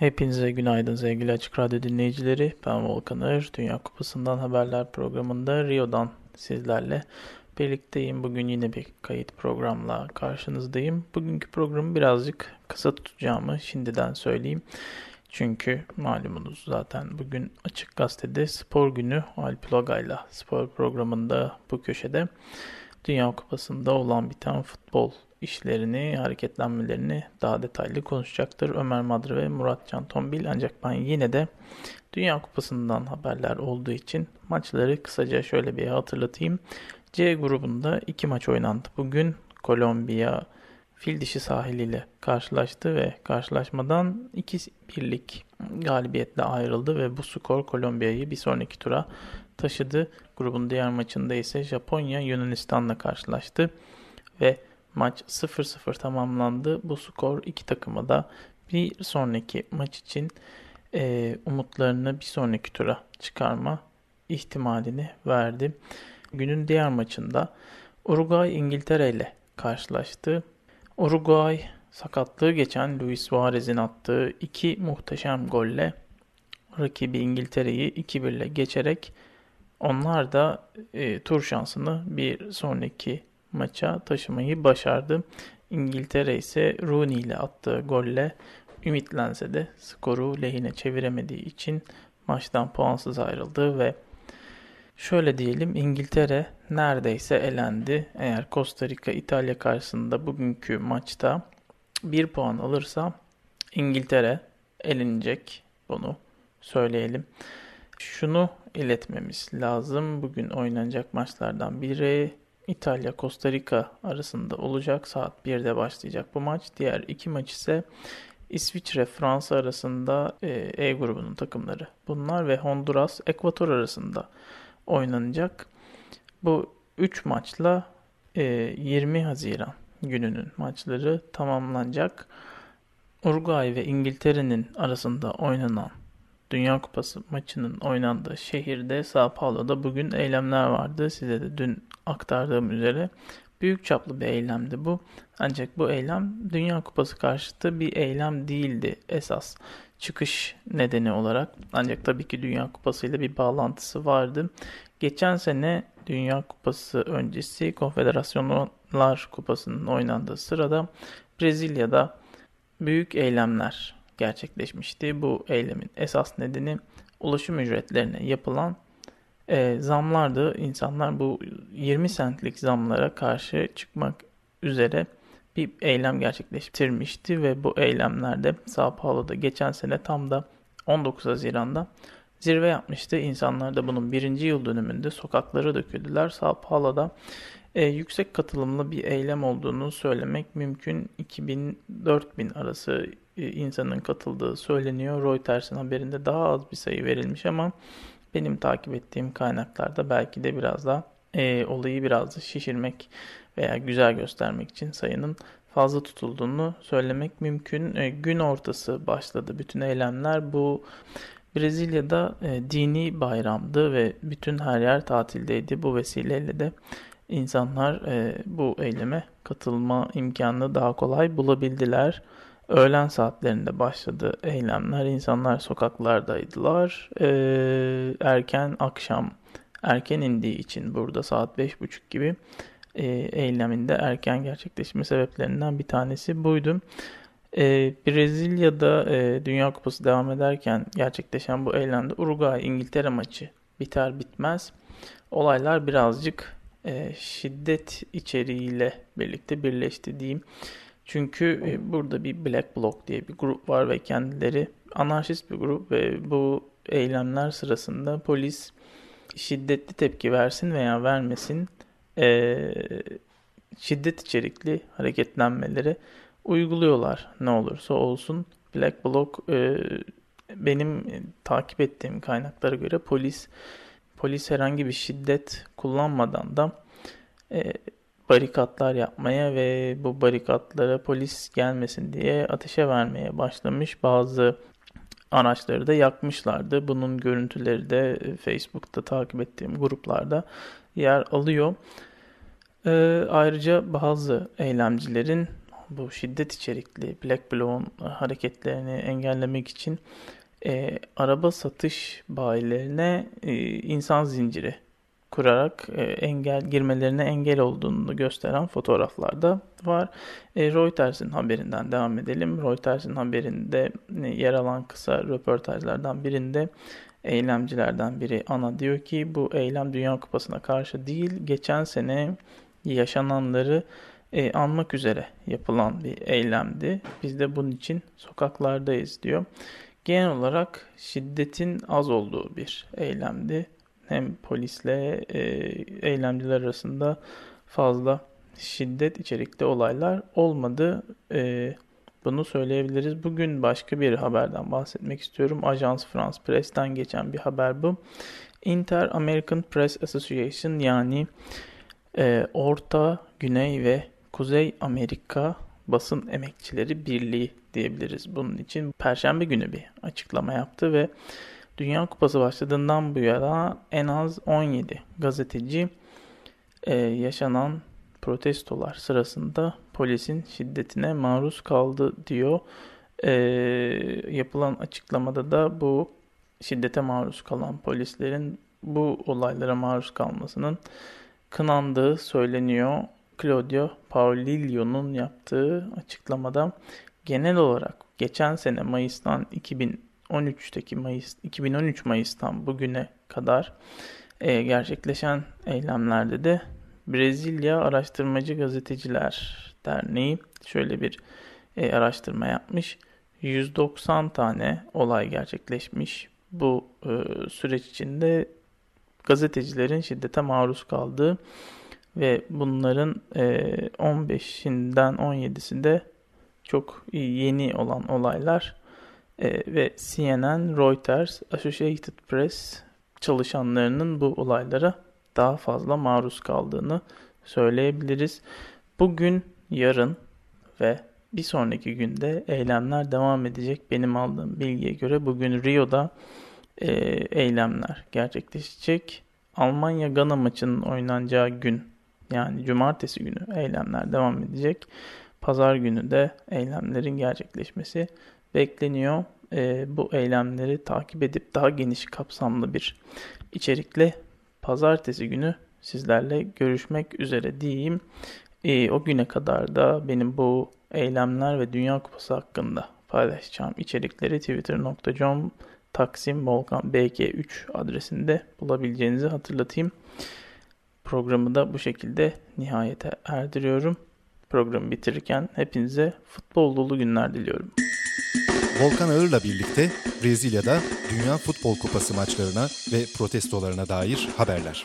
Hepinize günaydın sevgili Açık Radyo dinleyicileri. Ben Volkan Ağır. Dünya Kupası'ndan haberler programında Rio'dan sizlerle birlikteyim. Bugün yine bir kayıt programla karşınızdayım. Bugünkü programı birazcık kısa tutacağımı şimdiden söyleyeyim. Çünkü malumunuz zaten bugün Açık Gazete'de spor günü Alp Loga'yla spor programında bu köşede Dünya Kupası'nda olan biten futbol işlerini, hareketlenmelerini daha detaylı konuşacaktır Ömer Madre ve Murat Can Tombil. Ancak ben yine de Dünya Kupası'ndan haberler olduğu için maçları kısaca şöyle bir hatırlatayım. C grubunda iki maç oynandı. Bugün Kolombiya fil dişi sahiliyle karşılaştı ve karşılaşmadan 2-1'lik galibiyetle ayrıldı ve bu skor Kolombiya'yı bir sonraki tura taşıdı. Grubun diğer maçında ise Japonya Yunanistan'la karşılaştı ve Maç 0-0 tamamlandı. Bu skor iki takıma da bir sonraki maç için e, umutlarını bir sonraki tura çıkarma ihtimalini verdi. Günün diğer maçında Uruguay İngiltere ile karşılaştı. Uruguay sakatlığı geçen Luis Suarez'in attığı iki muhteşem golle rakibi İngiltere'yi 2-1 ile geçerek onlar da e, tur şansını bir sonraki maça taşımayı başardı. İngiltere ise Rooney ile attığı golle ümitlense de skoru lehine çeviremediği için maçtan puansız ayrıldı ve şöyle diyelim İngiltere neredeyse elendi. Eğer Costa Rica İtalya karşısında bugünkü maçta bir puan alırsa İngiltere elenecek bunu söyleyelim. Şunu iletmemiz lazım. Bugün oynanacak maçlardan biri İtalya Costa Rica arasında olacak. Saat 1'de başlayacak bu maç. Diğer iki maç ise İsviçre Fransa arasında e, e grubunun takımları. Bunlar ve Honduras Ekvator arasında oynanacak. Bu 3 maçla 20 e, Haziran gününün maçları tamamlanacak. Uruguay ve İngiltere'nin arasında oynanan Dünya Kupası maçının oynandığı şehirde Sao Paulo'da bugün eylemler vardı. Size de dün aktardığım üzere büyük çaplı bir eylemdi bu. Ancak bu eylem Dünya Kupası karşıtı bir eylem değildi esas çıkış nedeni olarak. Ancak tabii ki Dünya Kupası ile bir bağlantısı vardı. Geçen sene Dünya Kupası öncesi Konfederasyonlar Kupası'nın oynandığı sırada Brezilya'da büyük eylemler gerçekleşmişti. Bu eylemin esas nedeni ulaşım ücretlerine yapılan e, zamlardı. İnsanlar bu 20 centlik zamlara karşı çıkmak üzere bir eylem gerçekleştirmişti ve bu eylemlerde Sao Paulo'da geçen sene tam da 19 Haziran'da zirve yapmıştı. İnsanlar da bunun birinci yıl dönümünde sokaklara döküldüler. Sao Paulo'da e, yüksek katılımlı bir eylem olduğunu söylemek mümkün. 2000-4000 arası e, insanın katıldığı söyleniyor. Reuters'ın haberinde daha az bir sayı verilmiş ama benim takip ettiğim kaynaklarda belki de biraz da e, olayı biraz da şişirmek veya güzel göstermek için sayının fazla tutulduğunu söylemek mümkün. E, gün ortası başladı bütün eylemler. Bu Brezilya'da e, dini bayramdı ve bütün her yer tatildeydi. Bu vesileyle de insanlar e, bu eyleme katılma imkanını daha kolay bulabildiler. Öğlen saatlerinde başladı eylemler. İnsanlar sokaklardaydılar. Ee, erken akşam, erken indiği için burada saat 5.30 gibi e, eyleminde erken gerçekleşme sebeplerinden bir tanesi buydu. E, Brezilya'da e, Dünya Kupası devam ederken gerçekleşen bu eylemde Uruguay-İngiltere maçı biter bitmez olaylar birazcık e, şiddet içeriğiyle birlikte birleşti diyeyim. Çünkü e, burada bir Black Bloc diye bir grup var ve kendileri anarşist bir grup ve bu eylemler sırasında polis şiddetli tepki versin veya vermesin e, şiddet içerikli hareketlenmeleri uyguluyorlar ne olursa olsun. Black Bloc e, benim takip ettiğim kaynaklara göre polis polis herhangi bir şiddet kullanmadan da e, barikatlar yapmaya ve bu barikatlara polis gelmesin diye ateşe vermeye başlamış. Bazı araçları da yakmışlardı. Bunun görüntüleri de Facebook'ta takip ettiğim gruplarda yer alıyor. Ee, ayrıca bazı eylemcilerin bu şiddet içerikli Black Bloc'un hareketlerini engellemek için e, araba satış bayilerine e, insan zinciri kurarak e, engel girmelerine engel olduğunu gösteren fotoğraflar da var. E, Reuters'in haberinden devam edelim. Reuters'in haberinde e, yer alan kısa röportajlardan birinde eylemcilerden biri Ana diyor ki bu eylem Dünya Kupası'na karşı değil geçen sene yaşananları e, anmak üzere yapılan bir eylemdi. Biz de bunun için sokaklardayız diyor. Genel olarak şiddetin az olduğu bir eylemdi hem polisle e, eylemciler arasında fazla şiddet içerikli olaylar olmadı. E, bunu söyleyebiliriz. Bugün başka bir haberden bahsetmek istiyorum. Ajans France Press'ten geçen bir haber bu. Inter American Press Association yani e, Orta, Güney ve Kuzey Amerika Basın Emekçileri Birliği diyebiliriz. Bunun için Perşembe günü bir açıklama yaptı ve Dünya Kupası başladığından bu yana en az 17 gazeteci e, yaşanan protestolar sırasında polisin şiddetine maruz kaldı diyor. E, yapılan açıklamada da bu şiddete maruz kalan polislerin bu olaylara maruz kalmasının kınandığı söyleniyor. Claudio Paolillo'nun yaptığı açıklamada genel olarak geçen sene Mayıs'tan 2000 13'teki Mayıs 2013 Mayıs'tan bugüne kadar e, gerçekleşen eylemlerde de Brezilya Araştırmacı Gazeteciler Derneği şöyle bir e, araştırma yapmış. 190 tane olay gerçekleşmiş. Bu e, süreç içinde gazetecilerin şiddete maruz kaldığı ve bunların e, 15'inden 17'sinde çok yeni olan olaylar e, ve CNN, Reuters, Associated Press çalışanlarının bu olaylara daha fazla maruz kaldığını söyleyebiliriz. Bugün, yarın ve bir sonraki günde eylemler devam edecek. Benim aldığım bilgiye göre bugün Rio'da e, eylemler gerçekleşecek. Almanya-Gana maçının oynanacağı gün yani cumartesi günü eylemler devam edecek. Pazar günü de eylemlerin gerçekleşmesi bekleniyor. E, bu eylemleri takip edip daha geniş kapsamlı bir içerikle pazartesi günü sizlerle görüşmek üzere diyeyim. E, o güne kadar da benim bu eylemler ve Dünya Kupası hakkında paylaşacağım içerikleri twitter.com Taksim Volkan BG3 adresinde bulabileceğinizi hatırlatayım. Programı da bu şekilde nihayete erdiriyorum. Programı bitirirken hepinize futbol dolu günler diliyorum. Volkan Ağır'la birlikte Brezilya'da Dünya Futbol Kupası maçlarına ve protestolarına dair haberler.